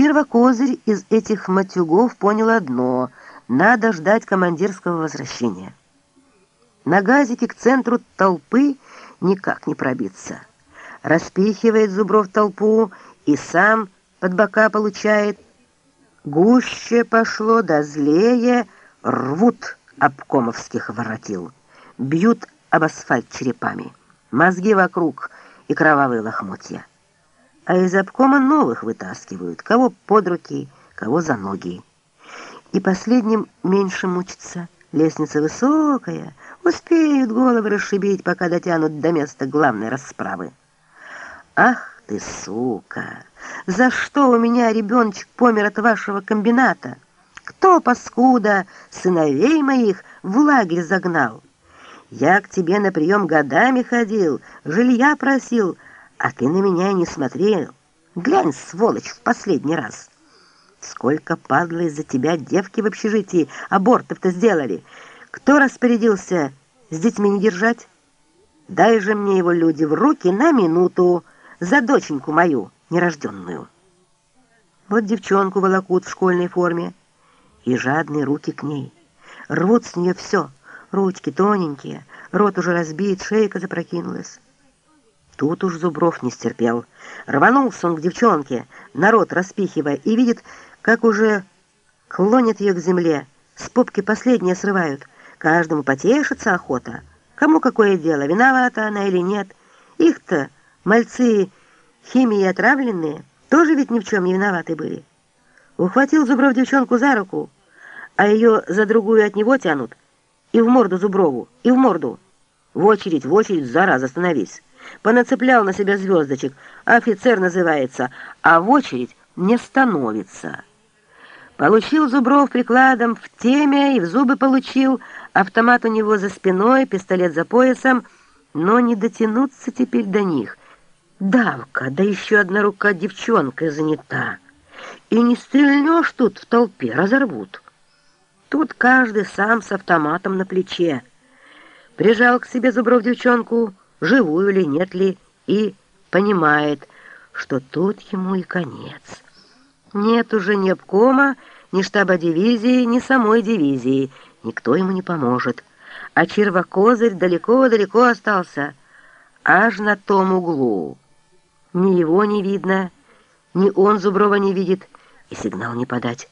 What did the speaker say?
Чирва-козырь из этих матюгов понял одно — надо ждать командирского возвращения. На газике к центру толпы никак не пробиться. Распихивает Зубров толпу и сам под бока получает. Гуще пошло, да злее, рвут обкомовских воротил, бьют об асфальт черепами, мозги вокруг и кровавые лохмотья а из обкома новых вытаскивают, кого под руки, кого за ноги. И последним меньше мучиться. Лестница высокая, успеют головы расшибить, пока дотянут до места главной расправы. Ах ты, сука! За что у меня ребеночек помер от вашего комбината? Кто, паскуда, сыновей моих в лагерь загнал? Я к тебе на прием годами ходил, жилья просил, а ты на меня не смотрел. Глянь, сволочь, в последний раз. Сколько падло из-за тебя девки в общежитии абортов-то сделали. Кто распорядился с детьми не держать? Дай же мне его люди в руки на минуту за доченьку мою нерожденную. Вот девчонку волокут в школьной форме, и жадные руки к ней. Рвут с нее все, ручки тоненькие, рот уже разбит, шейка запрокинулась. Тут уж Зубров не стерпел. Рванулся он к девчонке, народ распихивая, и видит, как уже клонит ее к земле. С попки последнее срывают. Каждому потешится охота. Кому какое дело, виновата она или нет. Их-то, мальцы химией отравленные, тоже ведь ни в чем не виноваты были. Ухватил Зубров девчонку за руку, а ее за другую от него тянут. И в морду Зуброву, и в морду. В очередь, в очередь, зараза, остановись. Понацеплял на себя звездочек. Офицер называется, а в очередь не становится. Получил Зубров прикладом в теме и в зубы получил. Автомат у него за спиной, пистолет за поясом, но не дотянуться теперь до них. Давка, да еще одна рука девчонкой занята. И не стрельнешь тут в толпе, разорвут. Тут каждый сам с автоматом на плече. Прижал к себе Зубров девчонку, живую ли, нет ли, и понимает, что тут ему и конец. Нет уже ни обкома, ни штаба дивизии, ни самой дивизии. Никто ему не поможет. А червокозырь далеко-далеко остался, аж на том углу. Ни его не видно, ни он Зуброва не видит, и сигнал не подать.